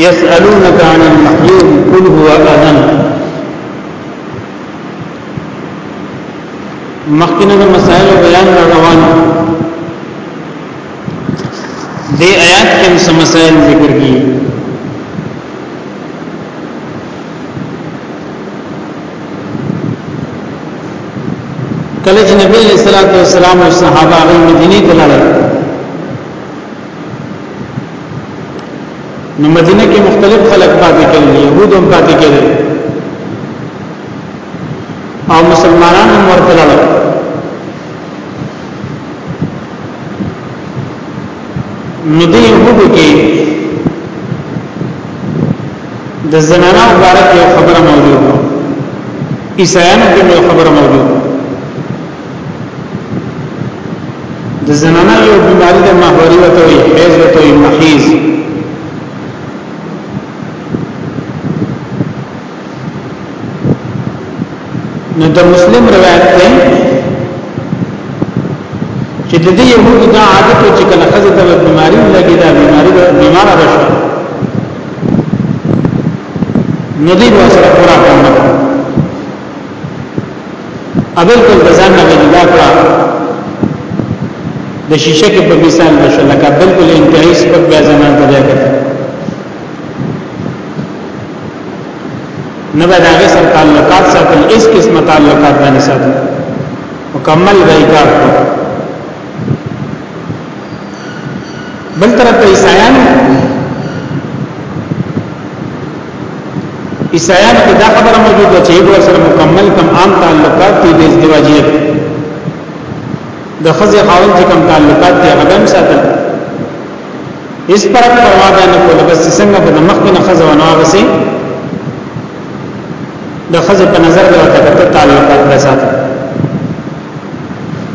يسألونك عن المحيط قل هو أذن مخکنه د مسائل بیان روان دی آیات کې هم مسائل ذکر کی کله چې نبی صلی الله علیه وسلم او صحابه هغه مدینه ته لاړل نو مدینه کې مختلف خلک پاتې کېږي يهود هم پاتې کېږي او مسلمانان هم ورته لاړل نو دې يهودو کې د زنانه مبارک یو خبره موجوده عیسایانو کې یو خبره موجوده د زنانه یو بیماری د محوری وته وي حیض وته وي محیض نو د مسلم روایت دی چې د دې یو د عادت چې کله خزه ته بیماری لګي دا بیماری به بیمار بشو نو دې وسره پورا کومه ابل کول د ځان نه جدا کړه د شیشه کې په مثال نشو لکه بالکل انتهایی سپک بیا زمان ته دی کته نه به داغه سره تعلقات ساتل اس قسمه تعلقات باندې ساتل مکمل غي کار کو بل طرف ته عیسایان عیسایانو کې دا خبره موجوده چې یو سره مکمل کم عام تعلقات دي د ازدواجیت د خزې خاون چې کم تعلقات دي هغه هم ساتل اس پر پروا ده نه کوله بس څنګه په مخ کې نه خزه ونه وسي د خزه په نظر به ته تعلقات به ساتل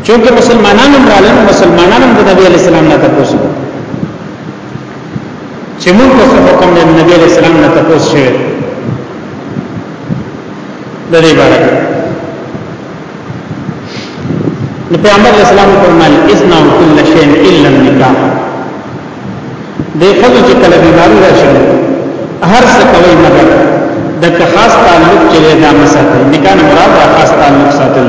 چونکه مسلمانانو برالن مسلمانانو د نبی علی السلام نه تاسو چې موږ ته څه حکم دی نبی علیہ السلام نه تاسو شوی د دې باره نو پیغمبر اسلام فرمایل اسنا کل شیء الا النکاح دې خدای چې کله بیماری راشي هر څه کوي مګر د خاص تعلق چې دا مساته نکاح مراد خاص تعلق ساتل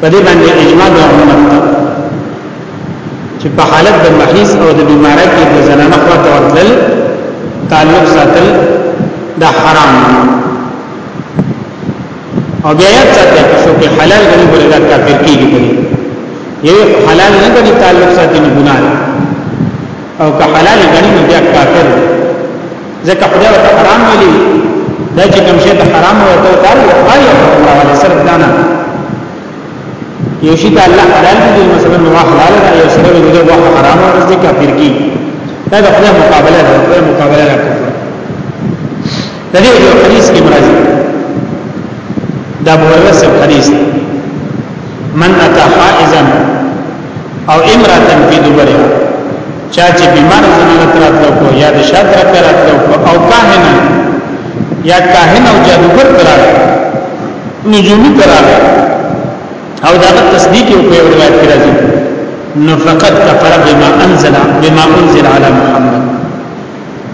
په دې باندې اجماع د امت ده چې په حالت د محیز او د بیماری کې د زنانه خوا ته ورتل تعلق ساتل دا حرام او بیا یاد ساتي چې څوک حلال غني بولې دا کافر کیږي یو حلال نه غني تعلق ساتي نه ګناه او که حلال غنی نو بیا کافر ځکه خدای ورته حرام ویلي دا چې کوم شی ته حرام ورته کار وایي او الله علیه صرف دانا یو شی ته الله حلال دی مثلا نو حلال دی یو سره دی دا حرام ورته کافر کی دا د خدای مقابله ده خدای مقابله ده د دې یو حدیث کې مرাজি دا بورس حدیث من اتا حائزا او امراتن فی دبرها چا چې بیمار زنانه تراتلو کو یا د شاد را تراتلو کو او کاهنا یا کاهن او جادوګر تراتلو نجومی تراتلو او دا تصدیق یو په روایت کې راځي نو فقط کفر بما انزل بما انزل على محمد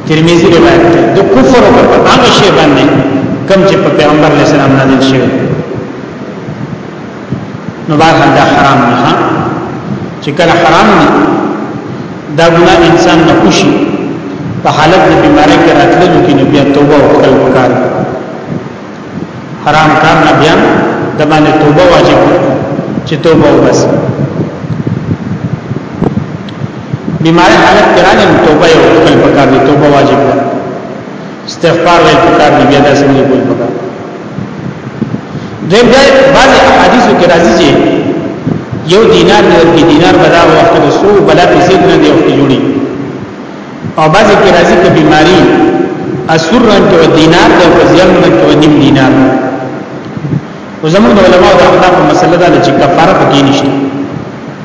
ترمذی روایت ده د کفر او په هغه شی باندې کم چې په پیغمبر علیه السلام نازل شوی نو بار دا حرام نه ها چې کله حرام نه دا ګناه انسان نه کوشي په حالت د بیماری کې راتللو کې نو بیا توبه او خپل کار حرام کار نه بیا د باندې توبه واجب چې توبه وبس بیماری حالت کې راغلی توبه او خپل کار دی توبه واجب ده استغفار ویل پکار دی بیا داسې نه کول پکار دوی بیا بعض احادیثو کې راځي چې یو دینار دی ورکی دینار بدا وخت د سو بلا پیسې نه دی وخت جوړي او بعض کې راځي کې بیماری اسور رنګ کې دینار دی او زیان رنګ کې نیم دینار او زموږ علماء د اخلاق مسله ده چې کفاره پکې نشته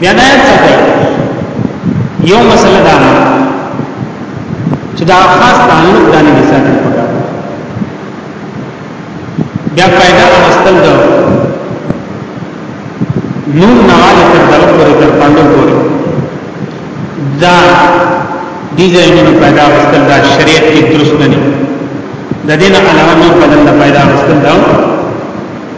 بیا دا یاد ساتئ یو مسله دا ده چې دا خاص تعلق د نبی ساتل پکار بیا پیدا واستل دا نور نواله تر دغه پورې تر پاندو پورې دا دې ځایونو پیدا واستل دا شریعت کې درست نه دي د دې نه علاوه نور بدل پیدا واستل دا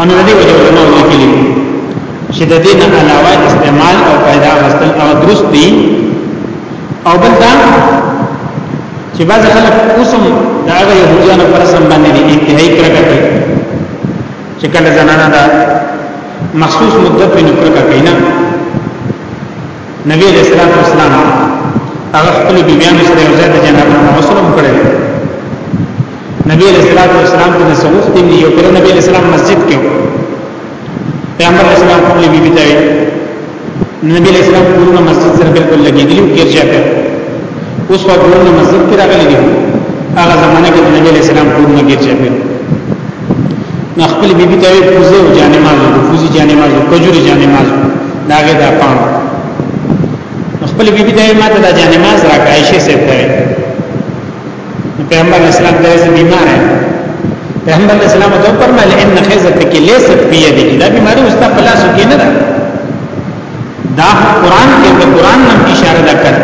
ان دې وجه علماء لیکلي چې د دې نه علاوه استعمال او پیدا غسل او درست دي او بل دا چې بعض خلک اوسم دا هغه يهودانو پر سم باندې دي انتهایی کرکه کوي چې کله زنانه دا مخصوص مدت په نکره کوي نه نبی رسول الله اسلام هغه خپل بیان سره یو ځای د جناب محمد صلی الله علیه وسلم کړی نبی علیہ الصلوۃ والسلام ته څه وختي دی یو پر نبی علیہ السلام مسجد کې پیغمبر علیہ السلام خپل بی بی ته نبی علیہ السلام کورونه مسجد سره بالکل لګیدلی او ګرځا کړ اوس په کورونه مسجد کې راغلی دی هغه زمانہ کې نبی علیہ السلام کورونه ګرځا کړ نو خپل بی بی ته کوزه او جانې مازو کوزي جانې مازو کجوري جانې مازو داګه دا پام خپل بی بی ته ماته دا جانې ماز راکایشه سي ته پیغمبر اسلام درځي بیمار دی پیغمبر اسلام ته فرمایله ان خیزتک لیست بیدی دا بیماری اوستا پلاسو کې نه ده دا قران کې د قران نن اشاره ده کړ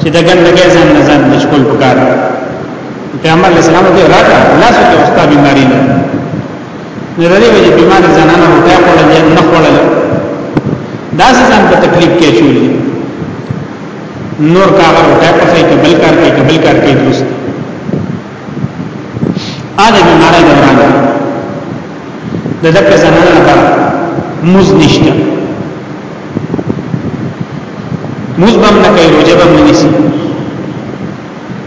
چې دا ګندګي ځان نه ځان مشغول پکار پیغمبر اسلام ته راځه پلاسو کې اوستا بیماری نه نه لري وجه بیمار زنانه روټه کوله نه کوله دا څه ځان په تکلیف کې شولې نور کار روټه پخې کې بل کار کې بل کار کې درست اده بیماری دوران د دک زنانه لپاره موز نشته موز بم نه کوي روجه بم نه نسی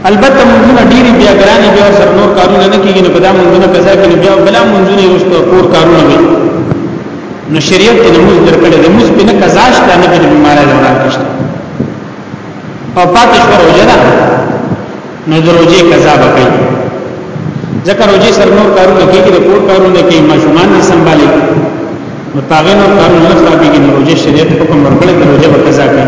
البته منځونه ډیری بیا ګرانه بیا سر نور کارونه نه کیږي نو په دا منځونه قضا کې بیا بلا منځونه یوستو کور کارونه وي نو شریعت د موږ درکړي د موږ په نه قضا شته نه په بیماری دوران کې شته او پاتې شو روزه ده نو د روزه قضا وکړي ځکه روزه سر نور کارونه کیږي د کور کارونه کې ماشومان نه سنبالي نو پاغه نور کارونه نه ثابتېږي نو روزه شریعت حکم ورکړي د روزه قضا کوي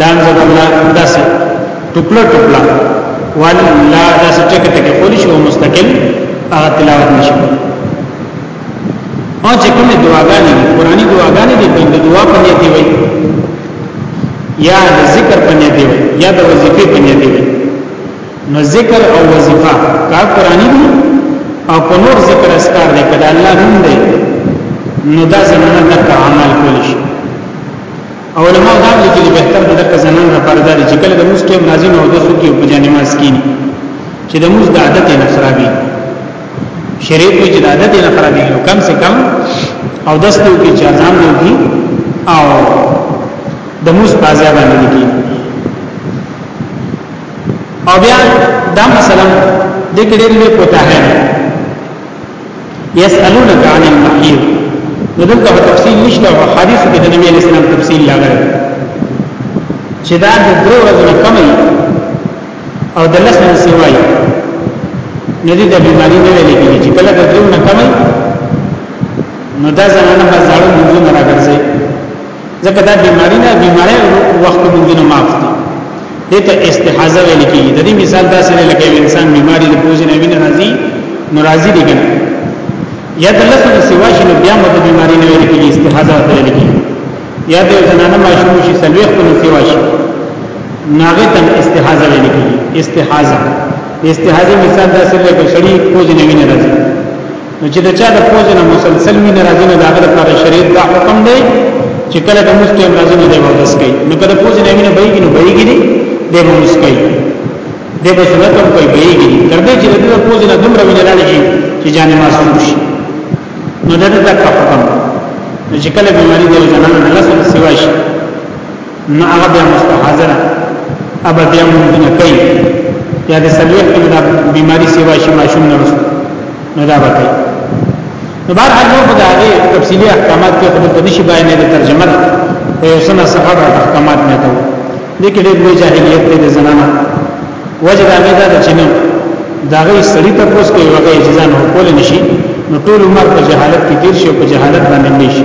لام زبر لا داسې ټوپلا ټوپلا وال لا داسې ټکه ټکه کولی شو مستقل هغه تلاوت نشو او چې کومه دعاګانې قرآني دعاګانې دي د دعا په نیت دی وي یا د ذکر په نیت دی وي یا د وظیفې په نیت دی وي نو ذکر او وظیفه کا قرآني دي او په نور ذکر اسکار دی کله الله نوم دی نو دا زمونه د عمل کولی شي علماء دا لیکلي بهتر د دغه زنان لپاره دا چې کله د موږ ټیم راځي نو د سکیو په جنماز کې چې د موږ د عادت نه خرابي شریعت کې چې د عادت نه خرابي نو کم سے کم او داس ته کې چې ځان دی او د موږ په ځای باندې کې او بیا دا مثلا د کډېلې کوتاه یسالونک عن المحیض نو دلته تفصیل نشته او حدیث کې د نبی اسلام تفصیل لاغره چې دا د درو ورځې کمې او د لس نه سیوای نه دي د بیماری نه ویل کېږي چې کله د درو نه کمې نو دا زنانه بازارو منځونه راګرځي ځکه دا بیماری نه بیماری وخت منځونه معاف دي دته استحاضه ویل کیږي د دې مثال دا سره لکه انسان بیماری د بوج نه ویني راځي نو راځي دي کنه یا د لفظ سوا شنو بیا مو د بیماری نه ویل کیږي استحاضه ته ویل کیږي یا د زنانه ماشوم شي سلوخ په سوا شي ناغه تم استحاضه ویل کیږي استحاضه استحاضه مثال دا سره لکه شری بوج نه ویني راځي نو چې د چا د فوج نه مسلسل وی ناراضي نه داخله پر شریعت دا حکم دی چې کله د مفتي ناراضي نه دی ورس کوي نو کله فوج نه ویني بهږي نو بهږي دی د مونږ کوي د په سنت هم کوي بهږي تر دې چې د فوج نه دومره ویني لاړ شي چې جان معصوم شي نو دا د حکم نو چې کله بیماری د زنانو نه لاسه سیوا شي نو هغه بیا مستحاضره ابا بیا مونږ نه کوي یا د سلویت کې دا بیماری سیوا شي ماشوم نه رسو نو دا به کوي نو بهر حال نو خدای دې تفصیلی احکامات کې خود په نشي باندې د ترجمه په یو سنه څخه د احکامات نه ته دي کې د جاهلیت د زنانه وجه دا نه ده چې نو دا غي سړی ته پوس کوي هغه اجازه نه کول نشي نو ټول عمر په جهالت کې تیر شي په جهالت باندې نشي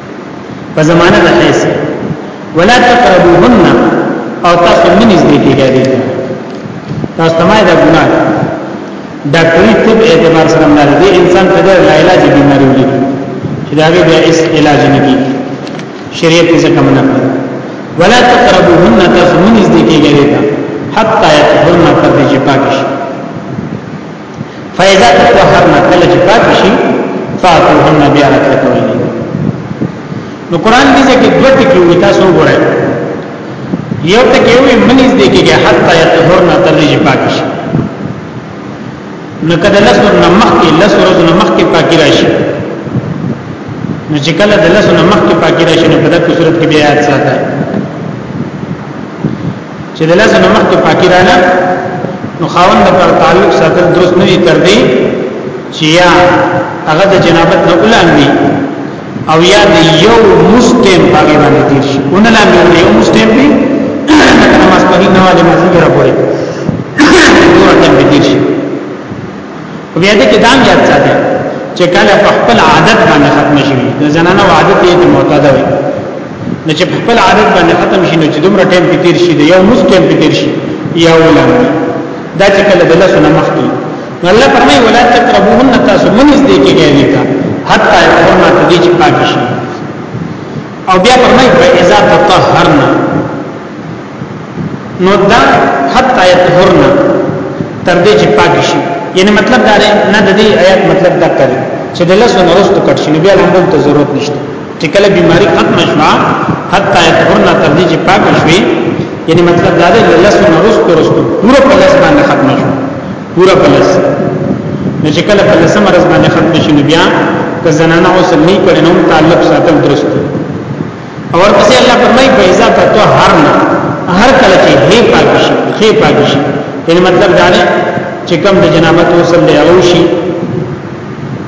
په زمانه د حیث ولا تقربوهن او تاسو نه نږدې کېږئ تاسو ته ما دا ګناه ډاکټري طب اعتبار سره نه دی انسان ته ډېر لا علاج بیماری وي چې دا به اس علاج نه کی شریعت یې څنګه منع کړ ولا تقربوهن تاسو نه نږدې کېږئ حتا يطهرن تر دې چې پاک شي فاذا تطهرنا کله چې پاک شي فاتوهن بیا راته کوي نو قران دې ځکه دوه ټکي وي تاسو وګورئ یو ټکي وي منځ دې کې حتا یطهرنا تر دې پاک شي نو کله لس ور نمخ کې لس ور نمخ کې پاک راشي نو چې کله د لس ور نمخ کې پاک راشي نو په دغه صورت کې بیا یاد ساتي چې د لاسه نمک کې پاکی رااله نو خاوند پر تعلق ساتل درست نه تر دی چې یا هغه د جنابت نه ولاندې او یا د یو مستم باغی باندې تیر شي اون لاندې د یو مستم دی نو ماسپهی نه والي مازیګر پورې دوه ټیم تیر شي په یاد کې دام یاد ساتي چې کله په خپل عادت باندې ختم شي د زنانه عادت یې د معتاده وي نو چې خپل عادت باندې ختم شي نو چې دومره ټیم کې تیر شي د یو مز ټیم کې تیر شي یا ولنه دا چې کله د لاسو نه مخکې نو الله فرمایي ولا تقربوهن تاسو منځ دې کې غوړي تا حتی فرما ته دې چې پاک شي او بیا فرمایي فاذا تطهرنا نو دا حتی یطهرنا تر دې چې پاک شي یعنی مطلب دا نه د دې آیات مطلب دا کړي چې د لاسو نورستو کټ شي بیا لامل ته ضرورت نشته چې کله بیماری ختم شوه حتی یطهرنا تر دې چې پاک شي یعنی مطلب دا دی لس نورس پر رستو پورا پلس باندې ختم شو پورا پلس نو چې کله پلس مرز باندې ختم شي نو بیا که زنانه اوس نه کړي نو تعلق ساتل درست او ورپسې الله فرمایي فیضا تطهرنا هر کله چې هي پاک شي هي پاک شي یعنی مطلب دا نه چې کوم د جنابت وصل دی او شي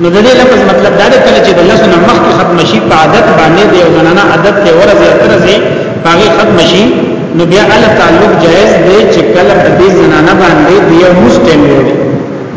نو د دې لفظ مطلب دا دی کله چې د لاسو نه مخکې ختم شي په عادت باندې دی او زنانه عادت ته ورځي اترځي هغه ختم شي نو بیا ال تعلق جائز دی چې کله د دې زنانه باندې دی او مستعمل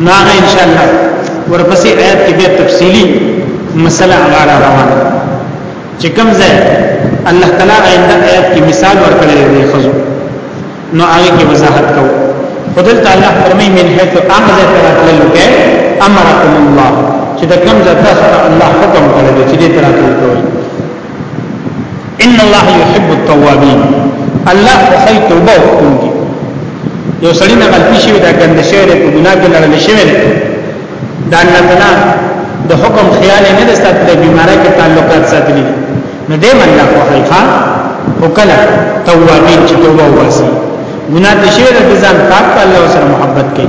ناغه ان شاء الله ورپسې آیات کې به تفصیلی مسله غاړه روانه چې کوم ځای الله تعالی آینده آیات کې مثال ورکړی دی خزو نو هغه کې وضاحت کو خدای تعالی فرمای من حيث امر تراتل کې امركم الله چې د کوم ځای تاسو الله حکم کړی چې دې تراتل کوي ان الله يحب التوابين الله خوښي توبه کوونکی یو سړی نه غلطی شي دا ګند شوی دی په ګناه کې لړل شوی دی دا الله تعالی د حکم خیال نه د ساتلې بیماری کې تعلقات ساتلې نو دې من الله خوښي ښا وکړه توابین چې توبه واسي ګناه شوی دی ځان پاک الله سره محبت کوي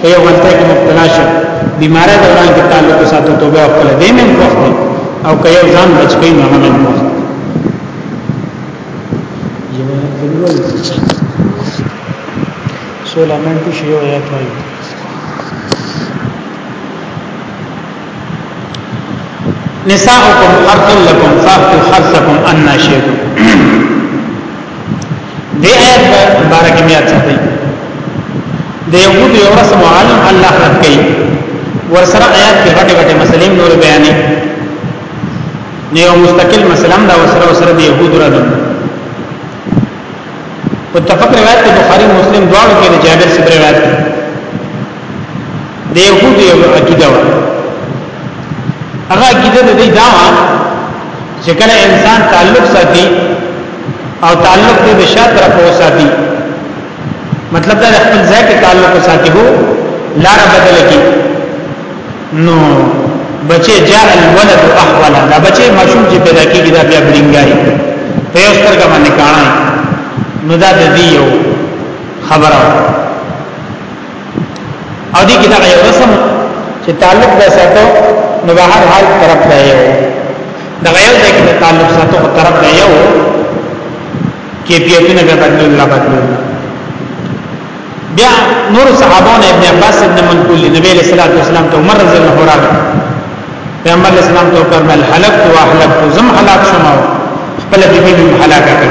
په یو غلطه کې مبتلا شو بیماری دوران کې تعلق ساتو توبه او خپل دین هم وخت او که یو ځان بچ کین نه هم وخت سولامنټ شیو یا توایو نساؤکم حرث لکم فاقتو حرثکم انا شیطو دی آیت بارک میاد ساتی دی یهود یو رسم عالم اللہ رد کئی ورسر آیات کی غٹی غٹی مسلیم نور بیانی نیو مستقل مسلم دا ورسر ورسر دی یهود ردن متفق روایت بخاری مسلم دوارو کی جابر سبر روایت د يهودو یو عقیده و هغه عقیده د دې دا و چې کله انسان تعلق ساتي او تعلق دې د شاته طرف وساتي مطلب دا خپل ځای کې تعلق ساتي وو لار بدل کی نو بچي جاء الولد احولا دا بچي ماشوم چې پیدا کیږي دا بیا بلنګای په یو سترګه باندې کانه نو دا د دې یو خبره او دې کې دا یو رسم چې تعلق به ساتو نو به هر حال طرف دی یو دا یو ځای کې تعلق ساتو په طرف دی یو کیفیتونه به بدلون لا بدلون بیا نور صحابون ابن عباس ابن منقول نبی علیہ الصلوۃ والسلام ته عمر رضی الله عنه پیغمبر اسلام ته فرمایل هلاک او هلاک زم هلاک شمه خپل بیبي هلاک کړ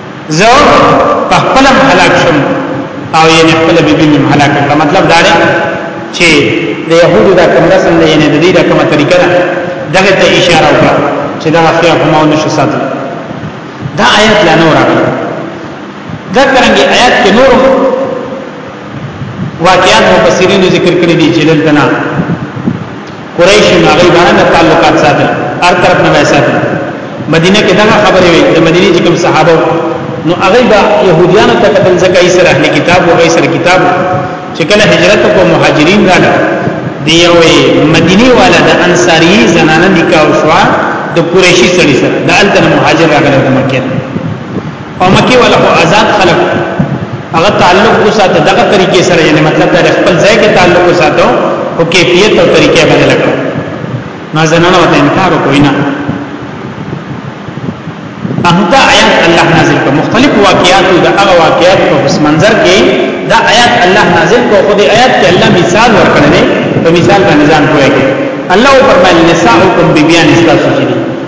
زه په خپل هلاک شم او یې خپل بیبي مې هلاک کړه مطلب دا دی چې د يهودو دا کوم رسم دی یعنی د دې دا کومه طریقه ده دغه ته اشاره وکړه چې دا خیا په ماونه شو ساتل دا آیات لا نور راغلی دا څنګه آیات کې نور واقعات مفسرین ذکر کړی دي چې دلته نه قریش نو هغه باندې تعلقات ساتل هر طرف نه ساتل مدینه کې دا خبره وي د مدینه چې کوم صحابه نو هغه با يهوديانو ته قتل زکه یې سره اهل کتاب او غیر سره کتاب چې کله هجرت کو مهاجرین راغله دی یو مدینه والا د انصاری زنانه نکاح شو د قریشی سړي سره د الته مهاجر راغله د مکه او مکه والا خو آزاد خلق هغه تعلق کو ساته دغه طریقې سره یعنی مطلب دا خپل ځای کې تعلق کو ساته او کیفیت او طریقې باندې لګو ما زنانه وته انکار کوی نه همدا آیات الله نازل کو مختلف واقعات او دا هغه واقعات په پس منظر کې دا آیات الله نازل کو خو دې آیات کې الله مثال ورکړل په مثال باندې ځان کوی الله فرمایل نساءکم بیبیان استاسو چې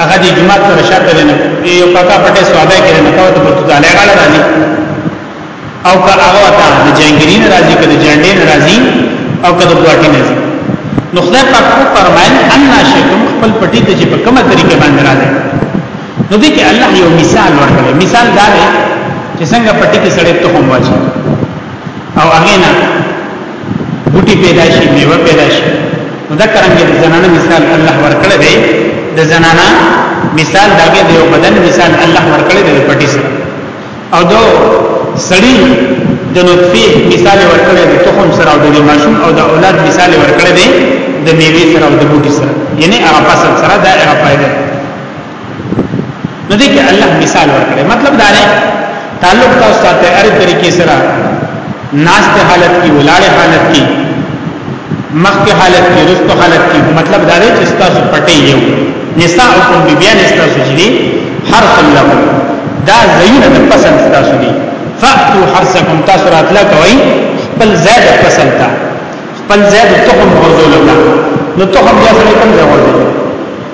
هغه د جمعه سره شاته نه یو پاکه پټه سودا کې نه کاوه ته پټه ځاله غاله راځي او که هغه ته د جنگلی ناراضي کده جنډې ناراضي او کده ګواټي ناراضي نو خدای پاک کو فرمایل ان شیکم خپل پټی ته چې په کومه طریقه باندې راځي نو دې کې الله یو مثال ورکړي مثال دا دی چې څنګه پټی کې سړی ته هم واچي او هغه نه بوټي پیدا شي میوه پیدا شي نو دا کرنګ د زنانه مثال الله ورکړی دی د زنانه مثال داګه د یو بدن مثال الله ورکړی دی پټی سره او دو سړی د نطفه مثال ورکړی دی تخم سره او د ماشوم او د اولاد مثال ورکړی دی د میوه سره او د بوټي سره یعنی هغه فصل سره دا هغه فائدہ نو دې کې الله مثال ورکړي مطلب دا دی تعلق تاسو ته هر طریقې سره ناشته حالت کې ولاړې حالت کې مخکې حالت کې رسته حالت کې مطلب دا دی چې تاسو پټې یو نساءکم بیان تاسو چې دي هر خلق دا زینه د پسند تاسو دي فاتو حرسکم تاسو راتلا کوي خپل زاد پسند تا خپل زاد تخم ورزول الله نو تخم بیا سره کوم ځای ورزول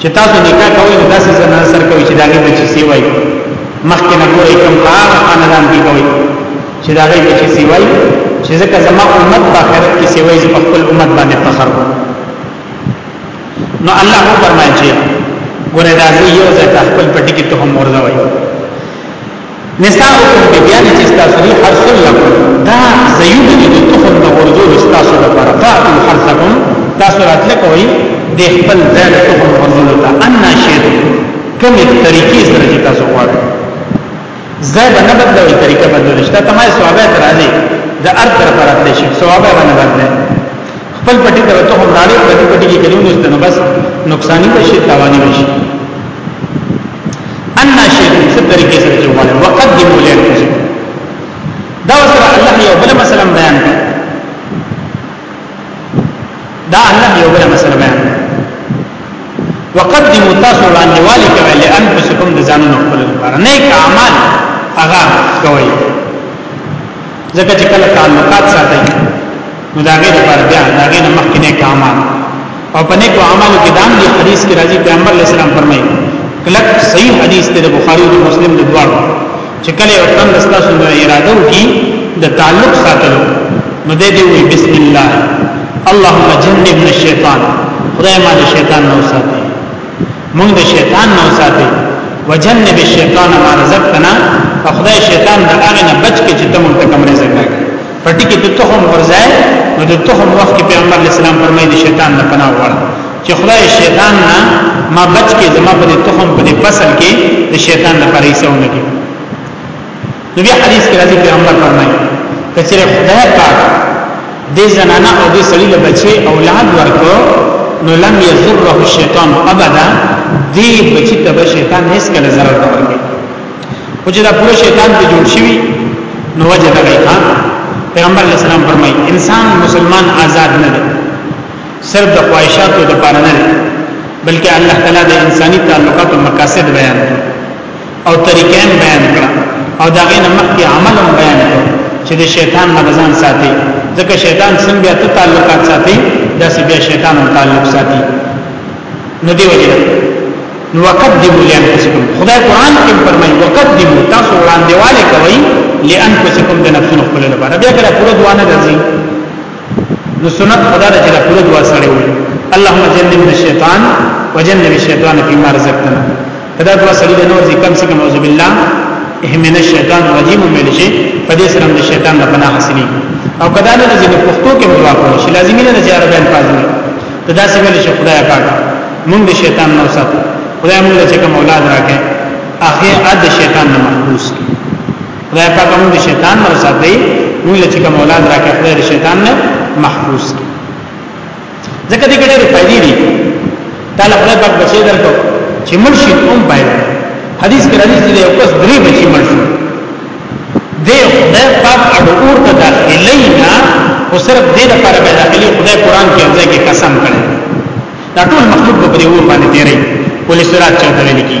چې تاسو نکاح کوئ نو داسې زنه سر کوي چې داګه بچي سی وای مخکې نه ګورئ کوم کار خاندان کې کوي چې داګه بچي سی وای چې ځکه زما امت په آخرت کې سی وای چې په خپل امت باندې فخر نو الله هو فرمایي چې ګوره دا یو ځای خپل پټي کې ته هم ورځوي نساء کوم بیبیانی چی ستاسو دی حرث لکم دا ځایونه دی د تخم د غورځولو ستاسو لپاره فاتو حرثکم تاسو راتله کوئ د خپل ځای د تخم غورځولو ته ان شئتم کومې طریقې سره چې تاسو غواړئ ځای به نه بدلوي طریقه بدلول شته تمه ثوابه ترازی د ار تر پر اتل شي ثوابه باندې بدلې خپل پټي ته ته هم راړي پټي پټي کې کلو نو بس نقصان نشي تاوان نشي ان شیخ څه طریقې سره جوړه وقدموا لانفسکم دا سره الله یو بل مثلا بیان کړ دا الله یو بل مثلا بیان کړ وقدموا تاسو باندې والي کوي لانفسکم د ځانونو خپل لپاره نیک اعمال هغه کوي ځکه چې کله تعلقات ساتي نو دا غیر پر بیا دا غیر مخکې نه کامل او په نیکو اعمالو کې دام دی حدیث کې راځي پیغمبر علیه السلام فرمایي کلک صحیح حدیث ته د بخاری او مسلم د دواړو چې کله یو تند ستاسو نه اراده وکي د تعلق ساتلو نو دې دی وي بسم الله اللهم جنبنا الشیطان خدای ما له شیطان نو ساتي مونږ د شیطان نه وساتي وجنب الشیطان ما رزقتنا خدای شیطان د هغه نه بچ کې چې تمون ته کوم رزق راکړي پټي کې د تخم ورځای نو د تخم وخت کې پیغمبر اسلام فرمایي د شیطان نه پناه وړه چې خدای شیطان نه ما بچ کې زما په تخم په فصل کې د شیطان نه پریسونه کې نو بیا حدیث کې راځي پیغمبر فرمایي کچره خدای پاک دې زنانه او دې سړي له بچي اولاد ورکو نو لم یذره الشیطان ابدا دې بچي ته شیطان هیڅ کله ضرر نه ورکړي او چې دا پوره شیطان ته جوړ شي نو وجه دا دی پیغمبر علیہ السلام فرمایي انسان مسلمان آزاد نه دی صرف د خواهشاتو د پاره نه دی بلکې الله تعالی د انساني تعلقاتو مقاصد بیان کړي او طریقې بیان کړه او دا غي نه مخکې عمل هم بیان کړه چې د شیطان نه ځان ساتي ځکه شیطان څنګه بیا ته تعلقات ساتي دا سه بیا شیطان هم تعلق ساتي نو دی وجه نو وقدموا لانفسکم خدای قران کې فرمایي وقدموا تاسو وړاندې والے کوي لانفسکم د نفسونو خپل لپاره بیا کله پوره دعا نه راځي نو سنت خدا د جلا پوره دعا سره وي اللهم جنبنا الشیطان وجنب الشیطان فيما رزقتنا دا دوا سړي د نور ذکر څخه نوذ بالله من الشیطان الرجیم ویل شي په دې سره د شیطان نه پناه حاصلې او کدا نه ځینې پښتو کې دوا کول شي لازمي نه چې عربی الفاظ وي ته دا څه ویل شي خدای پاک مونږ د شیطان نه وساتو خدای مونږ چې کوم اولاد راکې هغه د شیطان نه محفوظ کړي خدای پاک مونږ د شیطان نه وساتي مونږ چې کوم اولاد راکې خدای د شیطان نه محفوظ کړي ځکه دې ګډه فائدې دي تعالی خدای پاک بچي درکو چې مرشي هم پایل حدیث کې راځي چې یو کس درې بچي مرشي دې خدای پاک اډور ته داخلي نه او صرف دې لپاره به داخلي خدای قران کې ځای کې قسم کړي دا ټول مخلوق په دې ور باندې تیرې ولې سورات چاته لیکي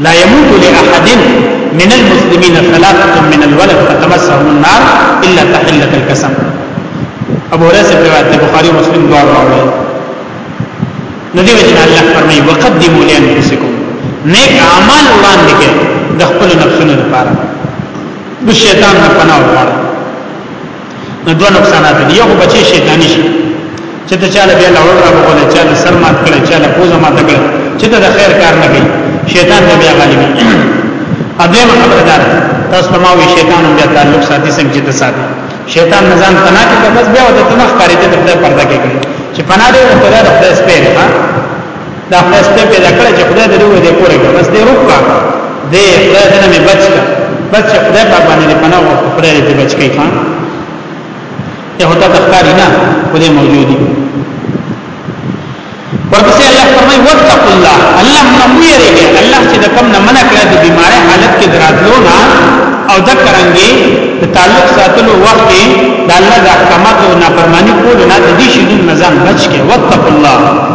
لا يموت لاحد من المسلمين ثلاثه من الولد فتمسهم النار الا تحله القسم ابو هريره روایت دی بخاری او مسلم دواړه راوړي نو دی وجه الله فرمایي وقدموا لانفسکم نیک اعمال وړاندې کړئ د خپل نفسونو لپاره د شیطان نه پناه وغواړئ نو دوه نقصانات دي یو بچي شیطانی شي چې ته چاله بیا لوړ را وګورې چاله سر مات کړې چاله پوزه مات کړې چې ته د خیر کار نه کوي شیطان دې بیا غالي اځم خبردار تاسو ته ما وی شیطان بیا تعلق ساتي څنګه چې ته ساتي شیطان نزان پناه کې بس بیا وته تنخ کاری ته د پرده کې چې پناه دې ورته د خپل سپېره دا خسته پیدا کړ چې خدای دې وې دې پورې کړ بس دې روکا دې خدای دې نه بچ کړ بس چې خدای په باندې دې پناه او خدای دې بچ کړي خان ته هوتا تخکاری نه خدای موجودي ورپسې الله فرمایي وتق الله الله نه ویریږي الله چې د کم نه منع کړی د بیماری حالت کې دراتلو نه او ذکرانګي د تعلق ساتلو وخت کې د الله د احکاماتو نافرمانی کول نه د دې شي نظام بچ کې وتق الله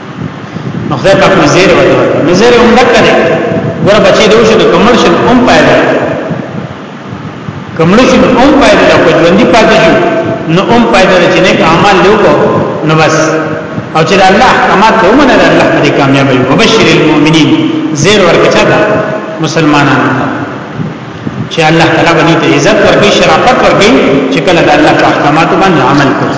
نو خدای پاک نه زیر ولا نه زیر هم دکړه ګور بچی دی شو کمل شو هم پایدا کمل شو هم پایدا کو ژوندۍ پاتې شو نو هم پایدا چې نیک اعمال لوکو نو بس او چې الله احکامات ته ومنه الله دې کامیاب وي وبشر المؤمنین زیر ورکچا دا مسلمانانو ته چې الله تعالی باندې عزت ورکړي شرافت ورکړي چې کله د الله په احکاماتو باندې عمل کوي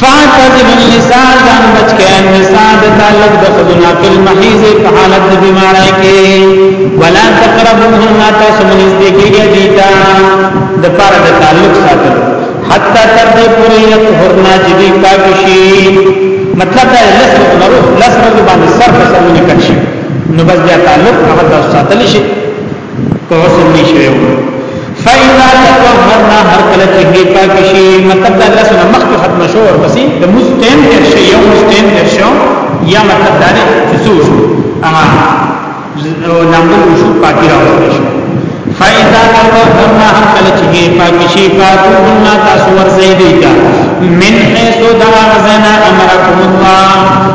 فاعتزلوا النساء ځان بچ کړئ النساء د تعلق د ښځو نه په المحیض په حالت د بیماری کې ولا تقربوهن تاسو مونږ نږدې کېږئ دي ته د پاره د تعلق ساتل حتی تر دې پورې یطهرنا چې دي پاک شي مطلب دا لس ورځې لس ورځې باندې سر په سر نه کړ شي نو بس بیا تعلق هغه تاسو ساتل شي په غسل نه شي یو فإذا تطهرنا هر کله چې هي پاک شي مطلب دا لاسو نه مخکې ختم شو او پسې د مستین تر شي یو مستین تر شو یا مطلب دا نه چې څو شو اها او لامل شو پاکي راوړل شو فإذا تطهرنا هر کله چې هي پاک شي فاتوهن تاسو ورځي دیتا من حيث دعا غزنا امركم الله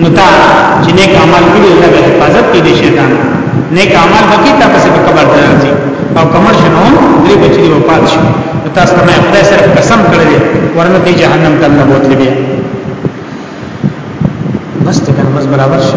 نو تا چې نیک عمل کړی الله به حفاظت کې دي شیطان نیک عمل وکي تا پس په قبر ته راځي او کمر شنو درې بچي او پات شي تاسو ته مې خدای سره قسم کړی ورنه دې جهنم ته نه بوتلی بیا بس ته کنه بس برابر شي